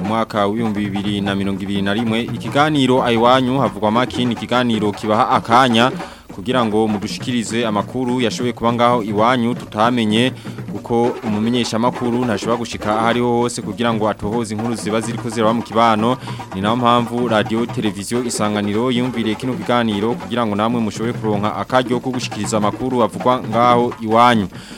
umwaka w'ibihumbi na mirongo na ikiganiro ahiwanyu havugwa maki ni ikiganiro kibaha akanya kugira ngo mudushikirize amakuru yashoboye kuba ngaho iwanyu tutamenye kuko umumenyesha makuru ntashobora gushika ahari hose kugira ngo atohoze inkuru ziba ziriko ziraba mu kibano ni nawo mpamvu radio televiziyo isanganiro yumviriye kino kiganiro kugira ngo namwe mushobye kuronka akaryo ko gushikiriza amakuru avugwa ngaho iwanyu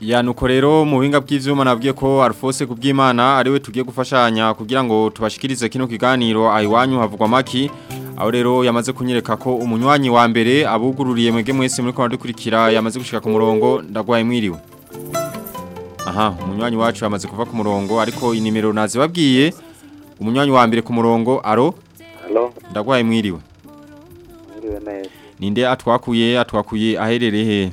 Ya nuko rero mu buhinga bw'ivyuma nabwiye ko Alphonse kubwimana ari we tugiye gufashanya kugira ngo tubashikirize kino kiganiro ayiwanyu havugwa maki aho rero yamaze kunyereka ko umunywanyi wa mbere abugururiye mwege mwese muri ko baradukurikira yamaze gushika ku murongo ndagwaye mwiriwe aha umunywanyi wacu yamaze kuva ku murongo ariko inimero nazibabwiye umunywanyi wa mbere ku murongo aro Hello ndagwaye mwiriwe Mwiriwe neza Ninde atwakuye atwakuye aherereye hehe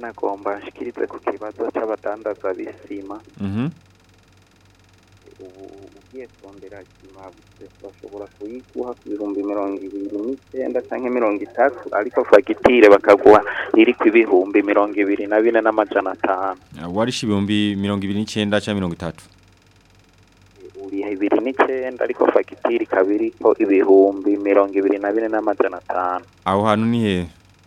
nagomba nshikirize ku kibazo cy'abadandaza bisima mhm. ubu bagiye kondera kimabutse bashobora kuyiguha ku bihumbi mirongo ibiri n'icyenda cyangwa mirongo itatu ariko fagitire bakaguha iri ku ibihumbi mirongo ibiri na bine n'amajana atanu eh, warishe ibihumbi mirongo ibiri n'icyenda cyangwa mirongo itatu eh, ibiri n'icyenda ariko fagitire ikaba iriho ibihumbi mirongo ibiri na bine n'amajana atanu aho hantu ni hehe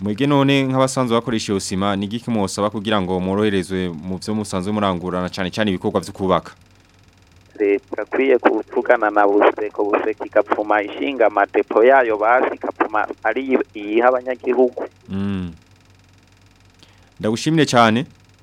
Mwige nk'abasanzwe bakoresha iyo sima ni giki mwosaba kugira ngo mworoherezwe mu byo musanzwe murangurana cyane cyane ibikorwa byo kubaka leta akwiye kuvugana na buseko buseko igapfuma ishinga amadepo yayo bazi igapfuma ari iyiha abanyagihugu mm. ndagushimire cyane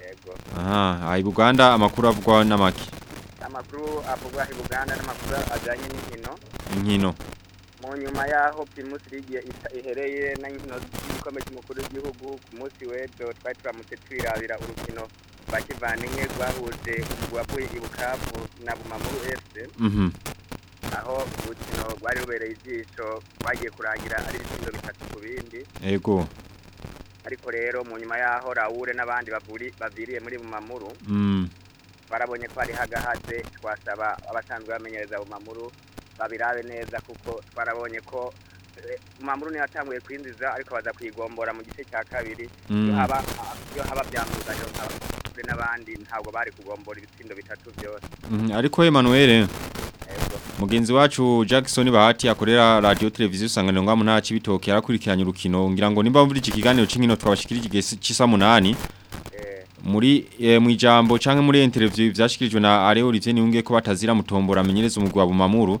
yego aha Buganda amakuru avugwa na maki. amakuru avugwa Buganda na makuru ajanye n'inkino inkino mu nyuma yaho Primus League ihereye na nkino z'ikomeye cy'umukuru w'igihugu ku munsi wejo twari turamutse twirabira urukino bakivana inke rwahuje uwavuye i bukavu na bumamuru efuse mhm. aho urukino rwari rubereye ijisho bagiye kurangira ari ibisindo bitatu ku bindi yego ariko rero mu nyuma y'aho rawure n'abandi baviriye muri bumamuru mm. barabonye ko hari hagahaze twasaba abasanzwe bamenyereza bumamuru babirabe neza kuko twarabonye ko eh, umwambaro niyo yatanguye kwinjiza ariko baza kwigombora mu gice cya kabiri iyo mm. haba byambuza twakozwe n'abandi ntabwo bari kugombora ibitsindo bitatu byose mhm, ariko Emmanuel mugenzi wacu Jackson bahati akorera radio televiziyo usanganiro ngwa munara cibitoke arakurikiranye urukino ngira ngo nimba muri iki kiganiro c'inkino twabashikirije gese cisa munani eh. muri e, mu ijambo canke muri interview vyashikirijwe na Areo Olivier Niunge ko batazira mutombora amenyereza umugwa bumamuru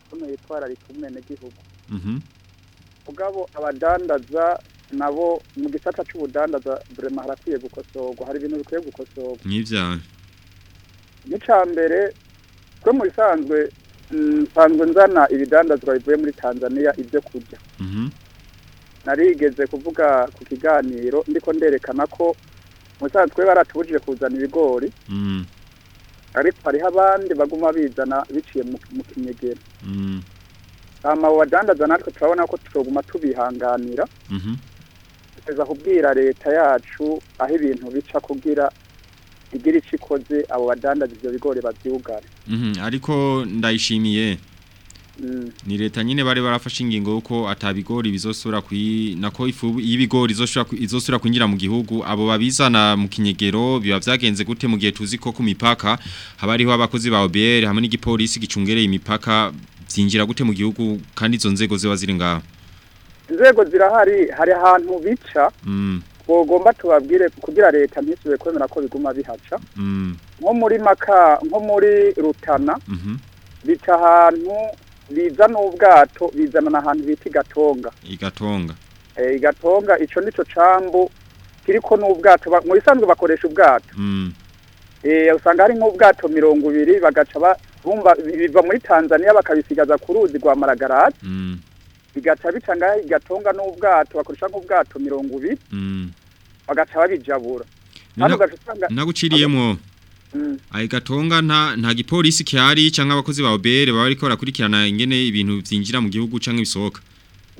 ko ntiyitwararika umwene gihugu mhm. ubwabo abadandaza nabo mu gisata cy'ubudandaza burema harakwiye gukosorwa hari ibintu bikwiye gukosorwa n'ibyaha n'icya mbere twe mu bisanzwe nsanzwe nzana ibidandazwa bivuye muri tanzania ibyo kurya mhm. narigeze kuvuga ku kiganiro ndiko nderekana ko mu bisanzwe baratubujije kuzana ibigori mhm. ariko hariho abandi baguma bizana biciye mu kinyegera mhm. amababi badandaza natwe turabona ko tuguma tubihanganira tugeza kubwira leta yacu aho ibintu bica kugira igira icyo ikoze abo badandaza ibyo bigori babyugane mhm, ariko ndayishimiye mm. ni leta nyine bari barafashe ingingo yuko atabigori bizosura kwi nako ifu y'ibigori izosura kwinjira mu gihugu abo babizana mu kinyegero biba byagenze gute mu gihe tuzi ko ku mipaka haba hariho abakozi ba OBR hamwe n'igipolisi gicungereye imipaka byinjira gute mu gihugu kandi izo nzego ziba ziri ngaho inzego zirahari hari ahantu bica mm. twogomba tubabwire kugira leta ntisubire kwemera ko biguma bihaca mm. nko muri maka nko muri rutana mm-hmm. bica ahantu biza n'ubwato bizanana ahantu bita igatonga igatonga eh, igatonga icyo ni cyo cambu kiriko n'ubwato mu bisanzwe bakoresha ubwato mm. eh, usanga hari nk'ubwato mirongo ibiri bagaca biva muri tanzania bakabisigaza ku ruzi rwa maragarasi bigaca bica ngaho n'ubwato bakoresha nk'ubwato mirongo ibiri mm. bagaca babijabura naguciriyemo mm. gatonga nta gipolisi cyari cyangwa abakozi ba obere bariko barakurikirana ingene ibintu byinjira mu gihugu cyangwa ibisohoka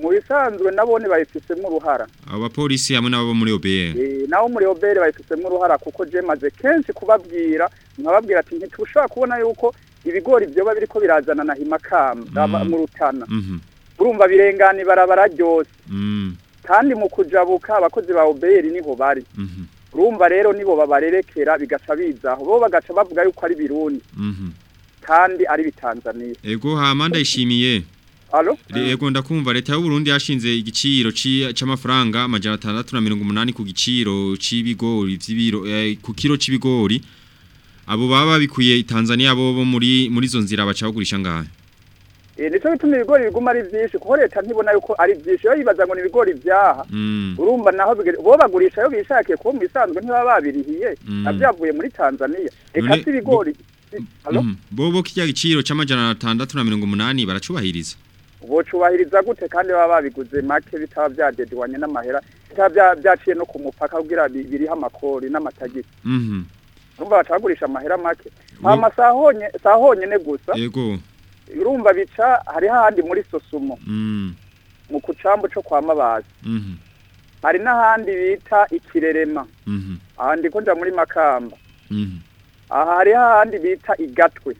mu bisanzwe nabone bayifisemo uruhara abo bapolisi hamwe n'abo muri obere e, nabo muri obere bayifisemo uruhara kuko jemaze kenshi kubabwira nkababwira ati nticushobora kubona yuko ibigori byoba biriko birazana na himakamba mm. mu rutana mhm. urumva birengana ibarabara ryose mm. kandi mu kujabuka abakozi ba oberi niho bari mm-hmm. urumva rero nibo babarerekera bigaca bo bagaca bavuga yuko ari birundi mm-hmm. kandi ari bitanzaniye ego hama ndayishimiye ego ndakumva leta Burundi yashinze igiciro cy'amafaranga amajyana atandatu na mirongo umunani ku giciro cy'ibigori eh, ku kiro cy'ibigori abo baba babikuye i tanzania bo muri muri izo nzira baca bagurisha Eh, nicyo bituma ibigori biguma ari byinshi kuko leta ntibona yuko ari byinshi iyo yibaza ngo ni ibigori byaha mm. urumva naho bo bagurisha iyo bishakiye kuko mu isanzwe ntibaba babirihiye mm. byavuye muri tanzania reka si ibigori mm. bo bo kijya igiciro cy'amajana atandatu na mirongo umunani baracubahiriza bocubahiriza gute kandi baba babiguze make bitaba byadedwanye n'amahera bitaba byaciye no ku mupaka kugira biriho amakori n'amatagisi mhm. urumva bacagurisha amahera make nta masaha honyine gusa yego urumva bica hari handi muri sosumo mm. mu kucambu cyo kwa mabazi mm-hmm. hari n'ahandi bita ikirerema mm-hmm. ahandi ko nja muri makamba mm-hmm. aha hari hahandi bita igatwe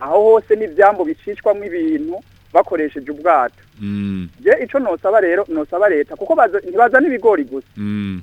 aho hose n'ibyambo bicishwamo ibintu bakoresheje ubwato mm. je ico nosaba rero nosaba leta kuko ntibazana ibigori gusa mm.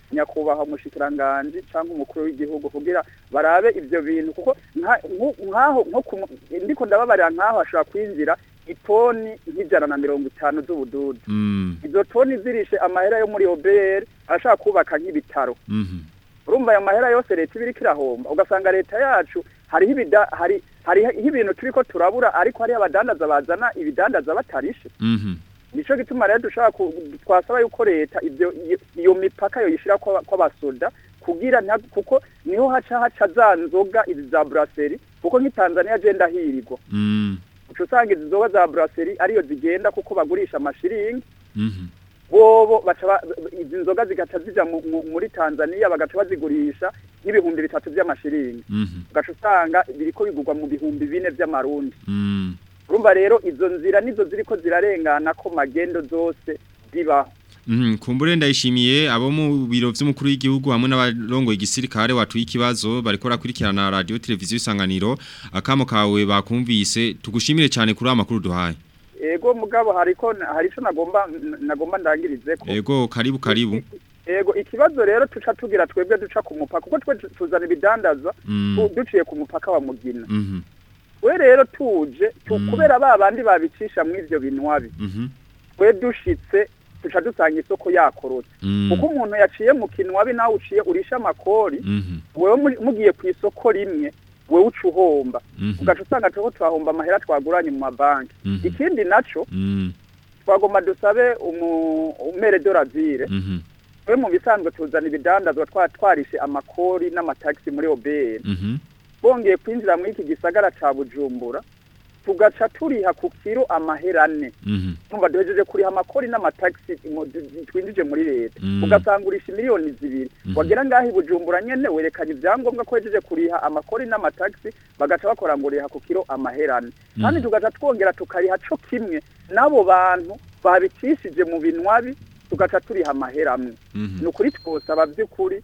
nyakubahwa umushyikiranganje cyangwa umukuru w'igihugu kugira barabe ibyo bintu kuko nk'aho ndiko ndababarira nk'aho hashobora kwinjira itoni nk'ijana na mirongo itanu z'ubududu mm-hmm. izo toni zirishe amahera yo muri obr ashaka kubaka nk'ibitaro mm-hmm. urumva ayo mahera yose leta iba iriko irahomba ugasanga leta yacu hariho hari ibintu turi ko turabura ariko hariho abadandaza bazana ibidandaza batarishe mm-hmm. nicyo gituma rero dushaka twasaba yuko leta iyo mipaka yoyishyira kw'abasoda kugira kuko niho haca haca za nzoga izi za buraseri kuko nk'itanzaniya agenda hirigwa uca usanga izi za buraseri ariyo zigenda kuko bagurisha amashiringi mhm. bobo izi nzoga zigaca zijya muri tanzania bagaca bazigurisha nk'ibihumbi bitatu by'amashiringi mhm. ugaca usanga biriko bigurwa mu bihumbi bine by'amarundi mhm. urumva rero izo nzira nizo ziriko zirarengana ko magendo zose zibaho Mm-hmm. kumbure ndayishimiye abo mu biro by'umukuru w'igihugu hamwe n'abarongoye igisirikare watuye ikibazo bariko na radio televiziyo isanganiro akamo kawe bakumvise tugushimire cyane kuri amakuru duhaye Ego mugabo hariko harico nagomba nagomba ndangirize Ego karibu karibu Ego ikibazo rero tuca tugira twebwe duca ku mupaka kuko twe tuzana ibidandaza mm. duciye ku mupaka wa mugina mm-hmm. We rero tuje tukubera mm-hmm. babandi babicisha mu ivyo binwabi We dushitse tuca dusanga isoko yakorotse mm. kuko umuntu yaciye mu kintu wabi nawe uciye urisha amakori mhm. wewe mugiye ku isoko rimwe wewe uca uhomba mhm. ugaca usanga tuho tuhahomba amahera twaguranye mu mabanki mhm. ikindi nacyo mm. twagomba dusabe umumeredorazire twe mu bisanzwe tuzana ibidandazwa twatwarishe amakori n'amatagisi muri oberi bongeye kwinjira muri iki gisagara cya bujumbura tugaca turiha ku kiro amaherane mhm. ntumva duhejeje kuriha amakori n’amataxi twinjije muri leta mhm. ugasangurisha miliyoni zibiri mhm. wagera ngaho i nyine werekanye ibyangombwa ko hejeje kuriha amakori n’amataxi bagaca bakora ngo ku kiro amaherane kandi tugaca twongera tukariha cyo kimwe n'abo bantu babicishije mu binwabi tugaca turiha amahera amwe ni ukuri twosaba by'ukuri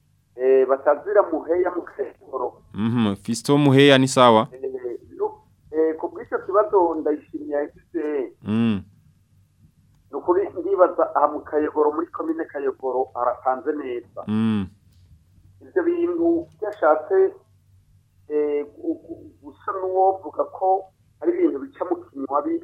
basanzira muheya mu kayogoro fisito eh, mm-hmm, muheya ni sawa eh, kibazo ndayishimiye yashyize mm. ni ukuri ndibaza aha mu kayogoro muri komine kayogoro haratanze neza mm. ibyo bintu byashatse eh, gusa n'uwovuga ko hari ibintu bica mu kinywabi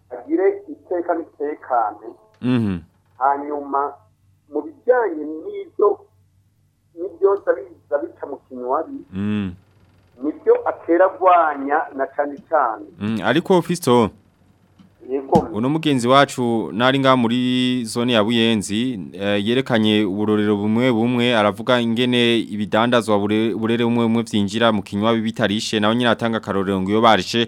agire iteka n'itekane mhm. hanyuma mu bijyanye n'ibyo n'ibyo zabica mu kinywabi mhm. nibyo atera agwanya na cyane cyane ariko fiso uno mugenzi wacu nari nga muri zone ya buyenzi eh, yerekanye uburorero bumwe bumwe aravuga ingene ibidandazwa burere bumwe bumwe byinjira mu kinywa bitarishe nawe nyine atanga akarorero ngo iyo barishe eh,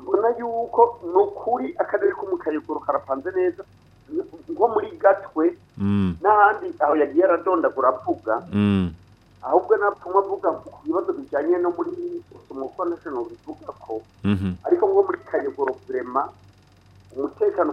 mbona yuko ni ukuri akarere ko mu kayogoro karapanze neza nko muri gatwe mm. n'ahandi aho yagiye aradondagura avuga mm. ahubwo natuma avuga ku bibazo bijyanye no muri sosomoko national bivuga ko mm-hmm. ariko nko muri kayogoro kurema umutekano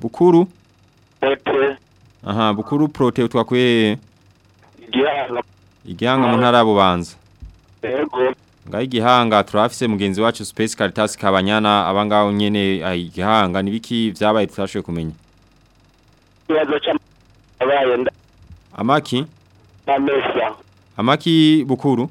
bukuru aha bukuru prote utwakuye yeah. igihanga mu ntara bubanza ngaho igihanga turafise mugenzi wacu space caritas kabanyana abangaho nyene ah, igihanga nibiki vyabaye tutashoboye kumenya amaki amaki bukuru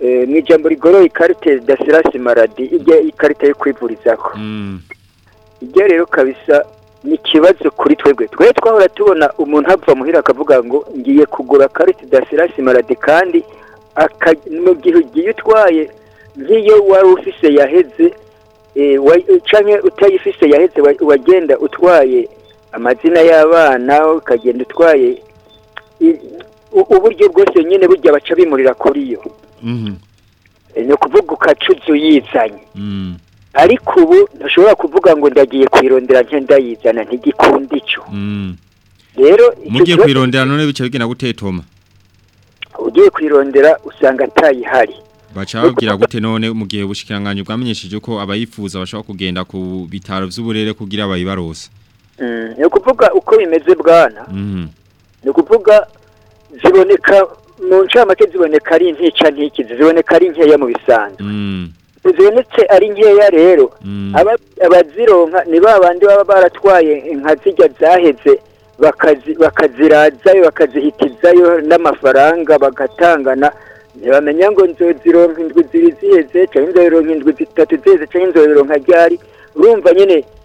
eh, mu ijambo rigoroye ikarita dasilasi maradi ijya ikarita yo kwivurizako mm. iryo rero kabisa ni ikibazo kuri twebwe twe twahora tubona umuntu apfa muhira akavuga ngo ngiye kugura karite dasilasi maradi kandi mu gihe ugiye utwaye nk'iyo wari ufise yaheze Eh, canke utayifise yahetse wagenda utwaye amazina y'abana ukagenda utwaye uburyo bwose nyine burya baca bimurira kuri yo mhm. eh, ni ukuvuga ukaca uyizanye mm. ariko ubu ntushobora kuvuga ngo ndagiye kwirondera ntendayizana ntigikunda mm. icyo rero mugiye kwirondera none bica bigena gutetoma ugiye kwirondera usanga atayihari babwira gute none mu gihe ubushikiranganje bwamenyesheje ko abayifuza bashobora kugenda ku bitaro by'uburere kugira bayibarose mm, ni ukuvuga uko bimeze bwana mhm. ni ukuvuga ziboneka mu ncamake ziboneka ari intica ntikizi ziboneka ari nkeya mu bisanzwe mm. zibonetse ari nkeya rero mm. abazironka ni ba bandi baba baratwaye inka zijya zaheze bakazirazayo bakazihitizayo n'amafaranga bagatangana ntibamenya ngo zironka indwi zihetse cyangwa inzobere indwi zitatu zihetse cyangwa inzobere ryari urumva nyine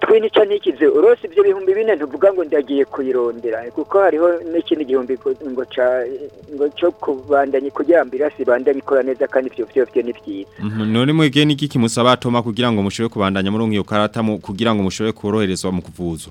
twe nica n'ikize urose ibyo bihumbi bine ntuvuga ngo ndagiye kuyirondera kuko hariho n'ikindi gihumbi ngo cyo kubandanya kugira si bandanye ikora neza kandi ibyo byo ni byiza mhm, none mwebwe n'iki kimusaba atoma kugira ngo mushobore kubandanya muri iyo karata kugira ngo mushobore koroherezwa mu kuvuza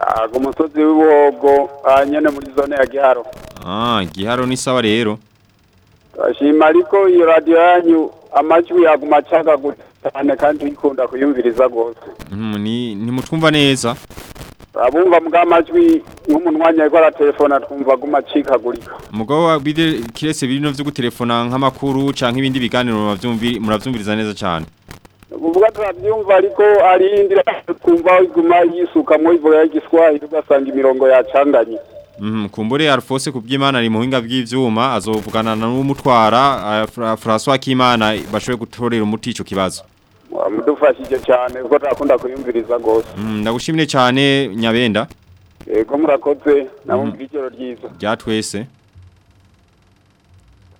Ah, musozi w'ibogo anyene muri zone ya Giharo Ah Giharo ni sawa rero ashima ariko iyo radiyo yanyu amajwi yaguma acagaguta cyane kandi uyikunda kuyumviriza rwose mm, ntimutwumva neza abumva mbwa amajwi nk'umuntu wanyari aratelefona twumva aguma acikagurika umugabo wa kirese birino byo gutelefona nk'amakuru cyangwa ibindi biganiro murabyumviriza neza cyane uvuga turabyumva ariko ari indi twumva iguma yisukamwo ivuga y'igiswahili ugasanga imirongo yacanganye Mhm, kumbure Alphonse kubyimana ari muhinga bw'ivyuma azovugana n'umutwara François Kimana bashowe gutorera umuti ico kibazo mudufashije cyane kuko nakunda kuyumviriza gose mhm, ndagushimire cyane nyabenda yego murakoze namubwira mhm. ryiza rya twese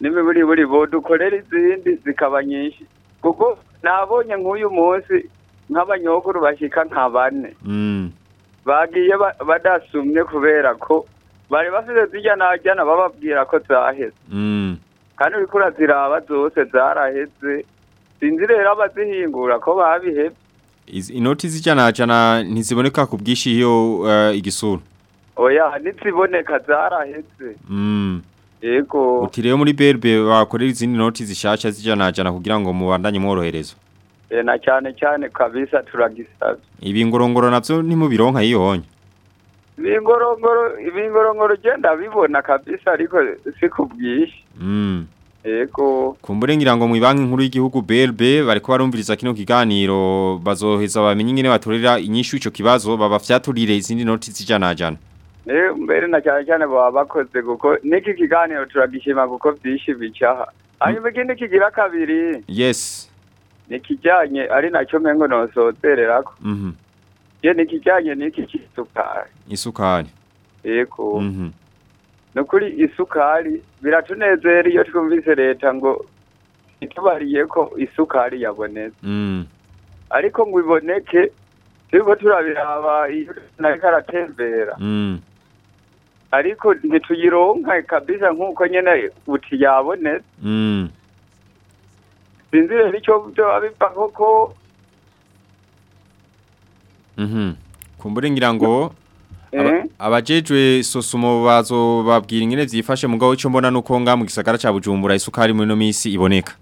n'imiburiburi bodukorera izindi zikaba nyinshi kuko nabonye nk'uyu munsi nk’abanyokuru bashyika nka bane mhm. bagiye badasumye kubera ko bari bafite zijya najyana bababwira ko zaheze kandi uri kuraziraba zose zaraheze sinzi rero abazihingura ko babihebye inoti z'ijana jana ntiziboneka ku bwinshi iyo eh, igisura oya ntiziboneka zarahetse mm. yego uti muri berbe bakorera izindi noti zishyashya z'ijana jana kugira ngo mubandanye mworohereza eh, na cyane cyane kabisa turagisaba ibi ngorongoro nabyo ni mu bironka yiyohonya ibingorongoro ibingorongoro ugenda bibona kabisa ariko si ku Ego. Kumbure ngirango mwibangi nguru iki y'igihugu BLB bariko barumviriza kino kiganiro bazoheza bamenye ngene batorera inyishu ico kibazo baba lile izindi noti zijana ajana. Eh mbele na ajana cyane baba bakoze kuko, niki kiganiro turagishima kuko byinshi bicaha. Ayo mkini mm. kigira kabiri. Yes. Nikijanye ari nacyo mengo nosotererako. Mhm. Mm -hmm. Ye nikijanye niki kisukari. Isukari. Ego. Mhm. Mm nukuri isukari biratunezera iyo twumvise leta ngo itubariye ko isukari yabonetse mm. ariko ngo iboneke turiko turabiraba iyo nariko aratembera mm. ariko ntituyironka kabisa nk'uko nyene uti yabonetse mm. sinzi rero ico vyoba biva koko mhm. kumbura ngira ngo Eh? abajejwe sosumo bazo babwira ingene byifashe mugabo cyo mbona nuko nga mu gisagara cha Bujumbura isukari muri no misi iboneka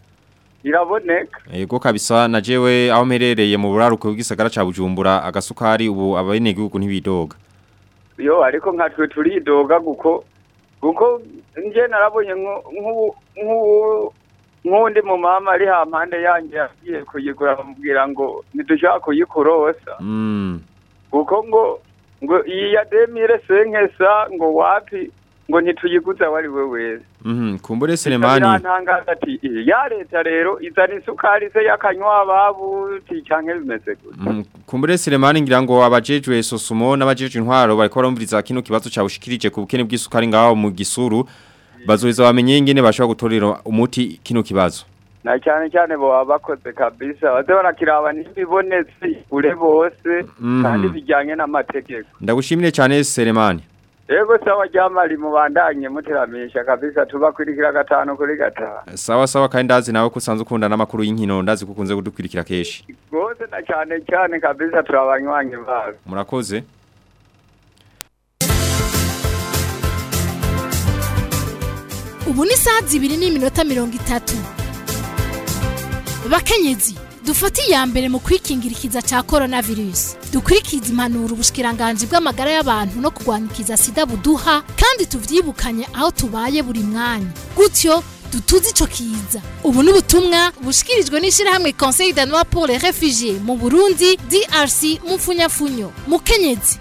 iraboneka yego kabisa na jewe aho merereye mu buraruko bw'isagara cha Bujumbura agasukari ubu abayenege guko ntibidoga yo ariko nkatwe turidoga guko guko nje narabonye nk'ubu nk'undi mu mama ari hampande yanjye yagiye kuyigura bamubwira ngo ntidushaka kuyikorosa kuko mm. ngo ngo iyi ya demire senkesa ngo wapi ngo ntituyiguze aho ari we wese mhm, kumbure seremani ya leta rero izana isukari se yakanywa ababuti cyangwa bimeze gutya mhm, kumbure seremani ngira ngo abajejwe sosumo n'abajejwe intwaro bari barumviriza kino kibazo cyawushikirije ku bukene bw'isukari ngaho mu gisuru bazoheza bamenye ingene bashobora gutorera umuti kino kibazo na cyane cyane baba bakoze kabisa baze barakiraba n'ibibonetse ure bose mhm. kandi bijyanye n'amategeko ndagushimire cyane Seremani Ego sawa jamali mubandanye mutiramisha kabisa tubakurikira gatano kuri gatano. Sawa sawa kandi ndazi nawe kusanzwe ukunda namakuru y'inkino ndazi kukunze kudukurikira keshi. Gose na cyane cyane kabisa turabanywanyi bawe. Murakoze. Ubu ni saa 2 n'iminota 30. bakenyezi dufate iya mbere mu kwikingira ikiza cya korona virusi dukurikize impanuro ubushikiranganji bw'amagara y'abantu no kurwanya ikiza sida buduha kandi tubyibukanye aho tubaye buri mwanya gutyo dutuze icyo kiza ubu ni ubutumwa bushikirijwe n'ishyirahamwe conseil danois pour les refugiés mu burundi drc mufunyafunyo. mukenyezi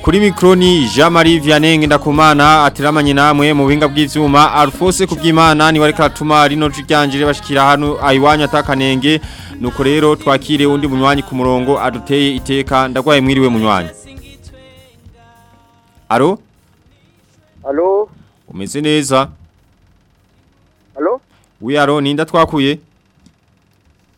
kuri mikroni Jean Marie Vianney ndakumana atiramanye namwe mu binga bw'ivyuma Alphonse kubyimana ni wari karatuma rino jyanjire bashikira hano ahiwanyu atakanenge nuko rero twakire undi munywanyi ku murongo aduteye iteka ndagwaye mwiriwe munywanyi Aro umeze neza wiyaro ninda twakuye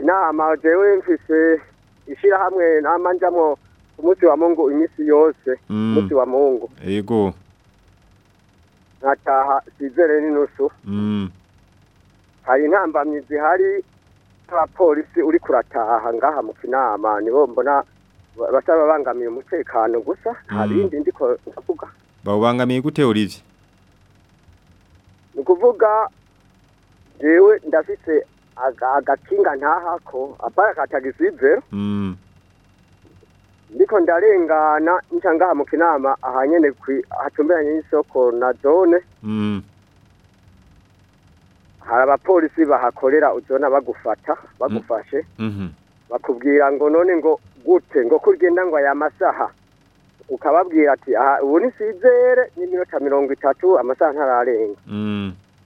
inama jewe mfise ishyirahamwe nama njyamo ku munsi wa mungu iminsi yose umunsi mm. wa mungu yego nkataha sizere n'inusu mm. hari intambamyi zihari abapolisi uri kurataha ngaha mu kinama nibo mbona basaba babangamiye umutekano gusa nta mm. bindi ndiko ndavuga bawubangamiye gute urivye ni ukuvuga jewe ndafise agakinga ntahako apara mm. ndiko ndarengana nshangaha ngaha mu kinama ahanyene hatumberanye n'isoko na zone mm. hari abapolisi bahakorera uzona bagufata bagufashe mm. mm-hmm. bakubwira ngo none ngo gute ngo kurigenda ngo aya masaha ukababwira ati ubu nisizere n'iminota mirongo itatu amasaha ntararenga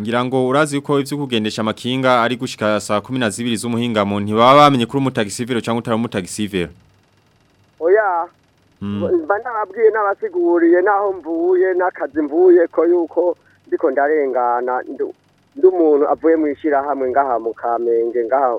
ngira ngo urazi uko ibyo kugendesha amakinga ari gushika saa 12 z'umuhingamo ntibaba bamenye kuri umutagisivero cyangwa utari umutagisivero oya hmm. banda babwiye n'abasiguriye n'aho mvuye n'akazi mvuye ko yuko ndiko ndarengana ndi umuntu avuye mu hamwe ngaha mu kamenge ngaha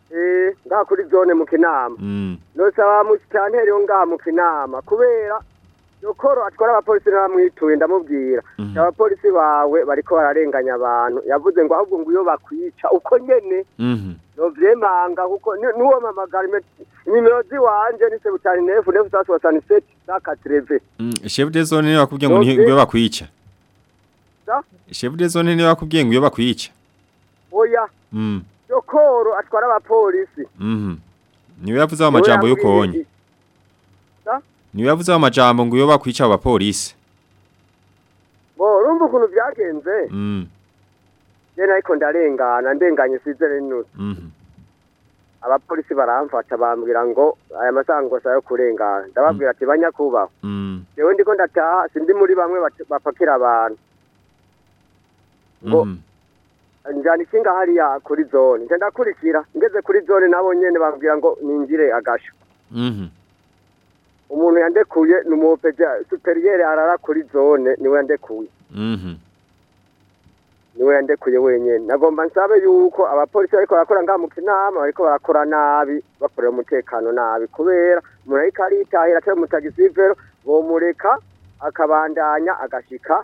nga kuri zone mu kinama ntusaba musitanteri yo ngaha mu kinama kubera yokoro atwara abapolisi ntamwituye ndamubwira mhm. abapolisi bawe bariko bararenganya abantu yavuze ngo ahubwo ngo iyo bakwica uko nyene mhm. novyemanga kuko nuwo mamagara imimerozi wanje ni sebutani nefu nefu sasi wasani seti sakatreve chef mm, de zone niwe wakubwiye ngo niyo bakwica chef de zone niwe wakubwiye ngo iyo bakwica oya mm. jokoro atwara abapolisi mhm. niwe yavuzeho amajambo y'uko wonye niwe yavuzeho amajambo ngo yo bakwica abapolisi urumva ukuntu byagenze rero mhm. ariko ndarengana ndenganye sizere n'utu mhm. abapolisi baramfata bambwira ngo aya masango sayo kurengana ndababwira ati banyakubaho rewe ndiko ndataha sindi muri bamwe bapakira abantu ngo njyana ikinga hariya kuri zone njya ndakurikira ngeze kuri zone nabo nyine bambwira ngo ningire agashyo mhm. umuntu yandekuye ni umupeja superiyeri arara kuri zone niwe yandekuye mhm. niwe yandekuye wenyine nagomba nsabe yuko abapolisi bariko barakora ngaha mu kinama bariko nabi bakorera umutekano nabi kubera umuntu aritahira atari mutagisivero bomureka akabandanya agashika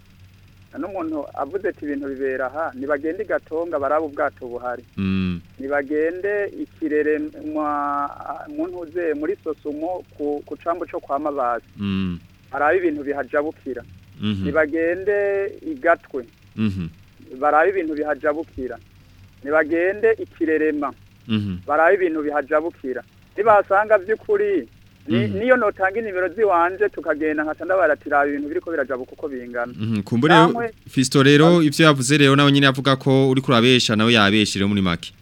n'umuntu avuze ati ibintu bibera aha ntibagende i gatonga baraba ubwato buhari mm. ntibagende ikirere ntuze muri sosumo ku cyambu cyo kwa mabazi mm. baraba ibintu bihajabukira mm-hmm. ntibagende igatwe gatwe mm-hmm. baraba ibintu bihajabukira ntibagende ikirerema mm-hmm. baraba ibintu bihajabukira nibasanga by'ukuri Mm. niyo notanga inimero ziwanje tukagenda nkaca ndabaratira ibintu biriko birajabuka uko bingana mm-hmm. kumbure Fisto rero ivyo yavuze rero nawe nyine avuga ko uri kurabesha nawe yabeshe rero muri make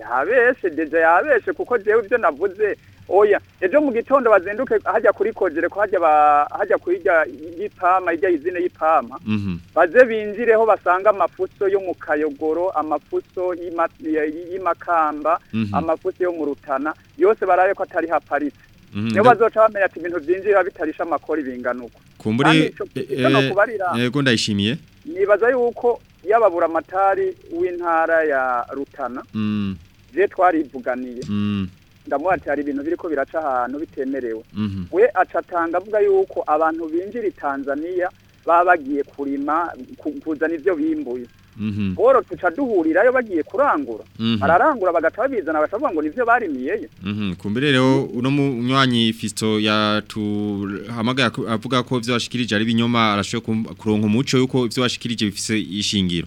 yabeshe deje yabeshe kuko jewe ivyo navuze oya ejo mu gitondo bazinduke hajya kuri kogere ko hajya hajya kuyijya y'ipama ijya izina y'ipama mm-hmm. baze binjireho basanga amafuso yo mu kayogoro amafuso y'imakamba mm-hmm. amafuso yo mu rutana yose barabe ko atari haparitse niyo bazoca bamenya ati ibintu byinjira bitarisha amakori bingana uko kumbure yego ndayishimiye nibaza yuko yababura amatari w'intara ya rutana je twarivuganiye ndamuha ati hari ibintu biri ko biraca ahantu bitemerewe we acatanga avuga yuko abantu binjira tanzania babagiye bagiye kurima kuzana ibyo bimbuye boro mm-hmm. tuca duhurirayo bagiye kurangura mm-hmm. bararangura bagaca babizana bakavuga ngo nibyo barimiyeyo mm-hmm. kumbire rero uno munywanyi fiso yatuhamagaye avuga ko ibyo washikirije ari ibinyoma arashoboye kuronka umuco y'uko ibyo washikirije bifite ishingiro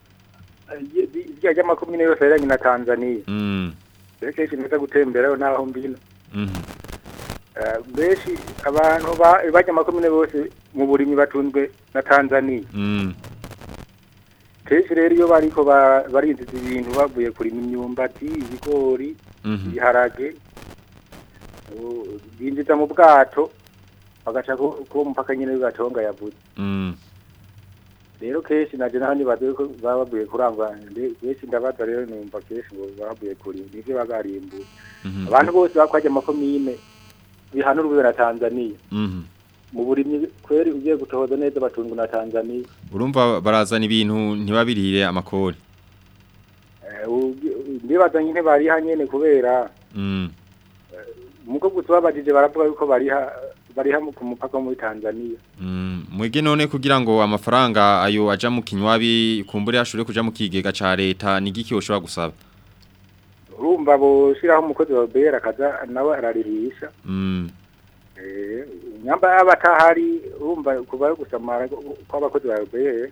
eh, irya ry'amakumyabiri yose ajyanye na tanzaniya hmm. kenshi neza gutemberayo n'aho mbino hmm. benshi abantu bajya amakomine bose mu burimi batunzwe na tanzania mm. kenshi rero iyo bariko barindiza ibintu bavuye kurima imyumbati ibigori mhm. ibiharage binjiza mu bwato bagaca kuba umupaka nyine w'agatonga yavuze mm. rero kenshi naje n'ahandi bavuye baba bavuye kurangwa benshi ndabaza rero numva kenshi ngo bavuye kurima nibyo bagarimbuye mhm. abantu bose bakwajya amakomine bihanura ububera na Tanzania mhm. mu burimyi kweri ugiye gutohoza neza batungwa na Tanzania urumva barazana ibintu ntibabirire amakori eh, ndibazanye nyine bariha nyine kubera mm. eh, mugo gutubabajije baravuga yuko bariha bariha ku mupaka muri Tanzania mm. mwige none kugira ngo amafaranga ayo aja mu kinywabi kumbure ashobore kuja mu kigega ca leta nigiki ushobora gusaba urumva bushyiraho umukozi wa beri akaza nawe araririsha mm. eh, nyamba aba urumva kuba ari gusamara kw'abakozi ba beri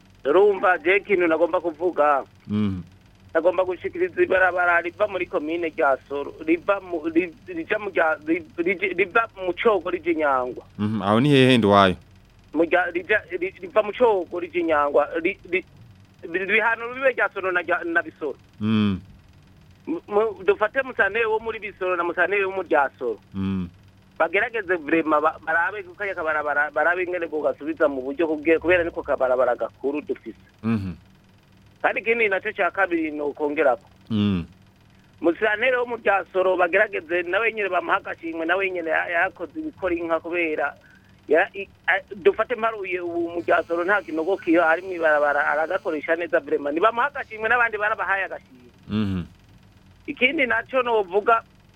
rumva je ikintu nagomba kuvuga mm-hmm. nagomba gushikiriza ibarabara riva muri komine rya soro riva mu cogo rije inyangwa aho ni hehe nduwayo riva mu cogo rije inyangwa rihano ribe rya soro na bisoro mm-hmm. dufate musantere wo muri bisoro na musantere wo mu rya soro bagerageze burema barabe kariya kabarabara barabe ingene ko mu buryo bubwiye kubera niko kabarabara gakuru dufise mhm. kandi ikindi nacyo cya kabiri ni ukongera ko umusirantere mm. wo mu byasoro bagerageze nawe nyine bamuha agashimwe nawe nyine yakoze ibikora inka kubera dufate mparuye ubu mu byasoro nta kinogo kiyo ari mu ibarabara aragakoresha neza burema ntibamuha agashimwe n'abandi barabahaye agashimwe mhm. ikindi nacyo ni uvuga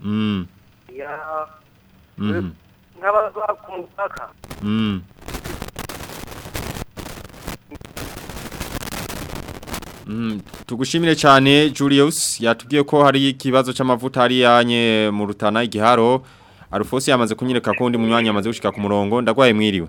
Mm. Ya. Mhm. Ngaba kwa kumupaka. Mm. tugushimire cyane Julius yatubwiye ko hari ikibazo cy'amavuta ari yanye mu rutana igiharo arufosi yamaze kunyereka ko undi munyanya amaze gushika ku murongo ndagwaye mwiriwe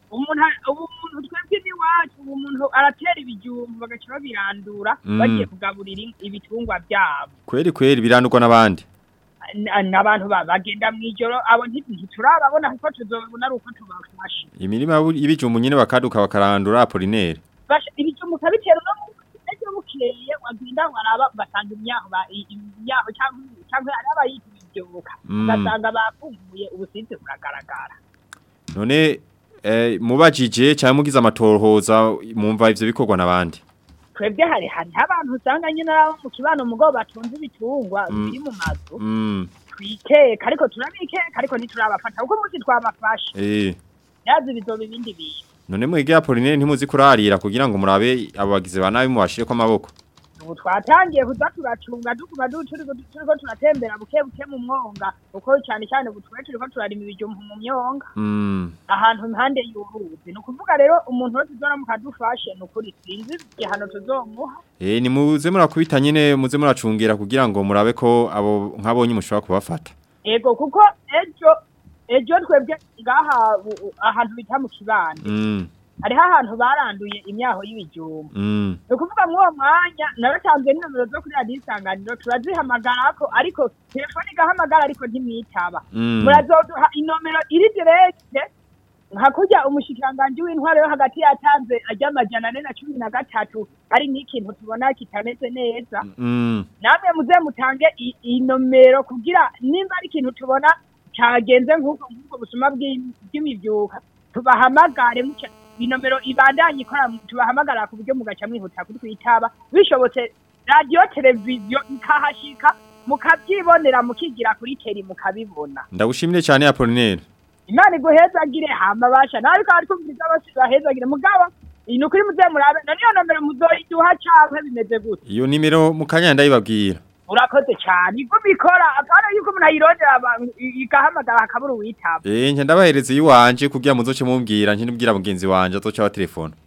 umuntu twebwe n'iwacu ubu muntu aratera ibijumba bagaca babirandura mm. bagiye kugaburira ibitungwa byabo kweri kweri birandurwa n'abandi n'abantu bagenda mu ijoro abo ntiturababona kuko tuzobona ari uko tubafashe imirima y'ibijumba nyine bakaduka bakarandura apolinere ibijumba ukabitera no mu bukeye wagenda waraba basanga imyaho cyangwa ari abayita ibijumba mm. ugasanga bafunguye ubusinzi buragaragara none Eh, mubajije cyangwa mugize amatorohoza mwumva ibyo bikorwa n'abandi twebwe hari hari abantu usanga nyine mu kibano umugabo batunze ibitungwa mm. biri mu mazu mm. twikeka ariko turabikeka ariko ntiturabafata kuko muzi twabafashe eh. yazi bizoba ibindi bintu none mwege ya poline ntimuzi kurarira kugira ngo murabe abagize bagizi ba mubashire ko amaboko ubu twatangiye kuza turacunga duguma turiko turatembera buke buke mu mwonga kuko cyane cyane ubu twari turiko turarima ibijumbu mu myonga mm. ahantu impande y'uruzi ni ukuvuga rero umuntu wese uzora mukadufashe ni ukuri sinzi igihano tuzomuha eh, ni muze murakubita nyine muze muracungira kugira ngo murabe ko abo nkabonye mushobora kubafata yego kuko ejo ejo twebwe ngaha ahantu bita mu kibande mm. hariho ahantu baranduye imyaho y'ibijumba mm. ni ukuvuga uwo mwanya naratanze nimero zo kuri radiyo isanganiro turazihamagara ko ariko telefone igahamagara ariko ntimwitaba mm. murazoduha inomero iri direkite hakurya umushikiranganji w'intwaro yo hagati yatanze ajya amajana ane na cumi na gatatu ari n'ikintu tubona kitameze neza mm. namwe muzemutange inomero kugira nimba ari ikintu tubona cyagenze nk'ubwo busuma bw'imibyuka tubahamagare muke inomero ibandanye ikora tubahamagara ku buryo mugaca mwihuta kuri twitaba bishobotse radio televiziyo ikahashika mukabyibonera mukigira kuri teri mukabibona ndagushimire cyane Apollinaire Imana iguhezagire hama basha nawe ko ari kumviriza abashira bahezagire mugabo inukuri muzemurabe na niyo nomero muzoyiduha cyangwa bimeze gute iyo nimero mukanya ndayibabwira urakoze cyane ibyo ubikora atari yuko umuntu ayirondera igahamagara hakabura uwitaba eee njye ndabahereza iyo iwanje kugira ngo muzoce mubwira njye nubwira mugenzi wanjye atoca wa telefone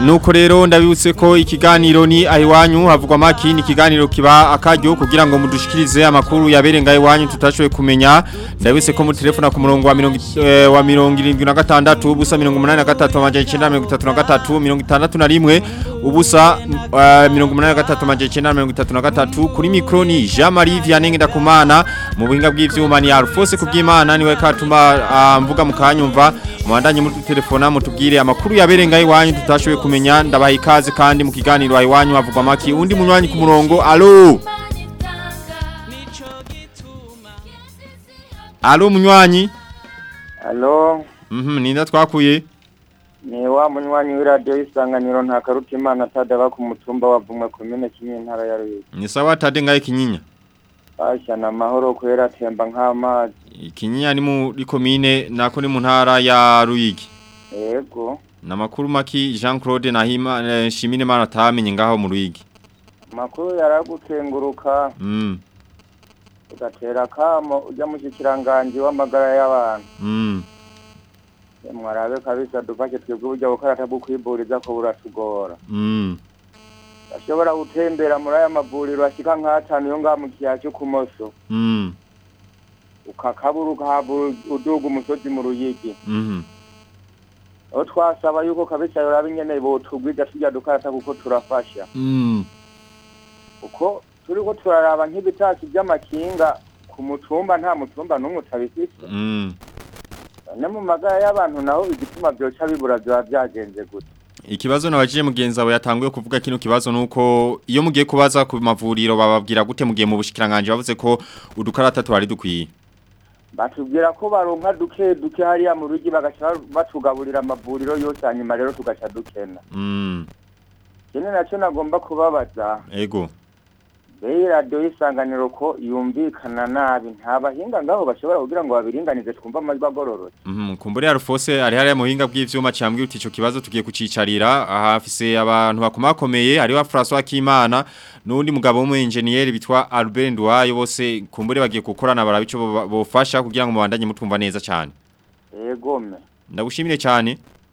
nuko rero ndabibutse ko ikiganiro ni ahiwanyu havugwa maki ni ikiganiro kiba akaryo kugira ngo mudushikirize amakuru yaberenga iwanyu tutashoboye kumenya ndabibutse ko mu telefone ku murongo wa 70 eh, wa 76 ubusa 83 933 ubusa 83 eh, kuri mikroni Jean Marie Vianenge ndakumana mu buhinga bw'ivyuma ni Alphonse kubyimana niwe katuma ah, mvuga mukanyumva mwandanye mu telefone mutubwire amakuru yaberenga iwanyu tutashoboye mwateguye kumenya ndabaha ikaze kandi mu kiganiro iwanyu havugwa amaki undi munywanyi ku murongo alo alo munywanyi alo mhm, nina twakuye ni wa munywanyi w'iradiyo y'isanganiro nta karuta imana atadaba ku mutumba wa vumwe komine kinyinya intara ya ruyigi ni sawa tade ngahe kinyinya bashyana amahoro kubera atemba nk'amazi ikinyinya ni muri komine nako ni mu ntara ya ruyigi yego makuru maki Jean Claude Nahima eh, Shimine mara tamenye ngaho mu ruigi. Makuru yaragukenguruka. Mm. Ugatera kamo ujya mu kikiranganje w'amagara y'abantu. Mm. Eh, mwarabe kabisa dufashe twebwe burya bukarata bwo kwiburiza ko buratugora. Mm. Ashobora gutembera muri aya mavuriro ashika nk'atanu yo ngaha mu kiyaha cyo kumoso. Mm. Ukakaburuka uduga umusozi mu ruyigi. Mm aho twasaba yuko kabisa yoraba ingene botubwiga tujya dukata kuko turafasha hmm. uko turi ko turaraba nk'ibitaki by'amakinga ku mutumba nta mutumba n'umwe utabifite hmm. no mu magara y'abantu naho igituma byoca bibura biba byagenze gute ikibazo nabajije mugenzi wawe yatanguye kuvuga kino kibazo nuko iyo mugiye kubaza ku mavuriro bababwira gute mugiye mu bushikiranganje bavuze ko udukarata twari dukwiye batubwira ko baronka duke duke hariya mu rugi bagaca batugaburira amavuriro yose hanyuma rero tugaca dukena nyine mm. nacyo nagomba kubabaza yego rero radiyo y'isanganiro ko yumvikana nabi nta bahinga ngaho bashobora kugira ngo babiringanize twumve amajwi agororotse mhm, kumbure ya rufose ari hariya muhinga bw'ibyuma cyambwira uti icyo kibazo tugiye kucicarira ahafise abantu bakomakomeye hariho francois Kimana n'undi mugabo w'umwenjeniyeri bitwa Albert Nduwayo bose kumbure bagiye gukorana barabe icyo bofasha kugira ngo mubandanye mutwumva neza cyane yego ndagushimire cyane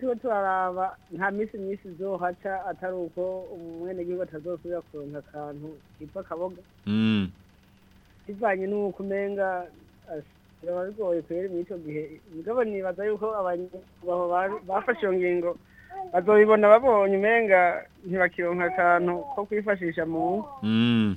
tuba turaraba nta minsi myinshi zohaca atari uko umwenegihugu atazosubira kuronka akantu kitwa kaboga bivanye mm. n'uko umenga biraba bigoye kwera muri icyo gihe mugabo nibaza yuko abanyagihugu bafashe iyo ngingo bazobibona babonye umenga ntibakironka akantu ko kwifashisha mu mm.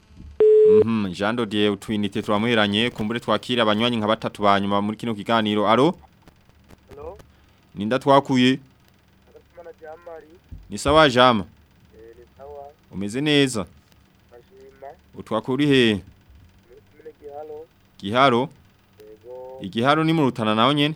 mhm, jean dodier utwinite turamuheranye kumbure twakira abanywanyi nka batatu ba muri kino kiganiro aro ninda twakuye ni sawa jama eh, umeze neza utwakurihe giharo Igiharo ni mu rutana nawe nyene.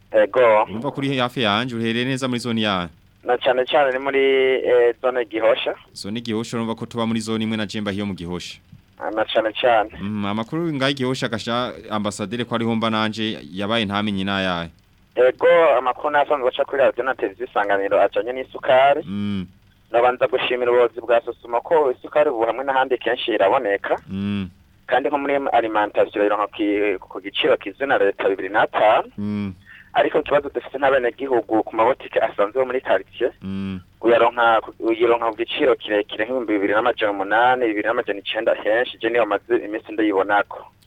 Yego. Umva kuri hafi yanje uherere neza muri zone yawe. Na cyane cyane ni muri eh, zone Gihosha. Zone Gihosha urumva ko tuba muri zone imwe na Jemba hiyo mu Gihosha. Ah, na cyane cyane. Mm, amakuru ngai Gihosha kasha ambasaderi ko ariho mba nanje yabaye ntamenye nayaye. ego amakuru nasanzwe aca kuri radiyo na televiziyo isanganiro ajyanye n'isukari mm. nabanza gushimira ubuyobozi bwa sosoma ko isukari ubu hamwe n'ahandi kenshi iraboneka mm. kandi nko muri alimantasiyo ironka ku giciro kizwi na leta bibiri n'atanu mm. ariko ikibazo dufite n'abenegihugu ku mabotike asanzwe yo muri karitsiye uyironka ku giciro kirekire nk'ibihumbi bibiri n'amajana umunani bibiri n'amajana icyenda henshi je niyo maze iminsi ndayibonaako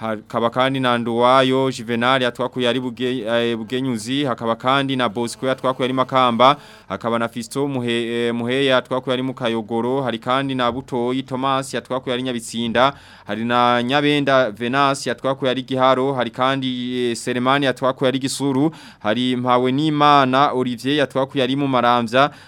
hakaba kandi na nduwayo juvenali atwakuye ari bugenyuzi eh, hakaba kandi na bosco atwakuye ari makamba hakaba na fisto muhe eh, muheya atwakuye ari mukayogoro hari kandi na butoyi thomas atwakuye ari nyabitsinda hari na nyabenda venance atwakuye ari giharo hari kandi eh, seremani atwakuye ari gisuru hari mpawe n'imana olivier yatwakuye ari mu maramvya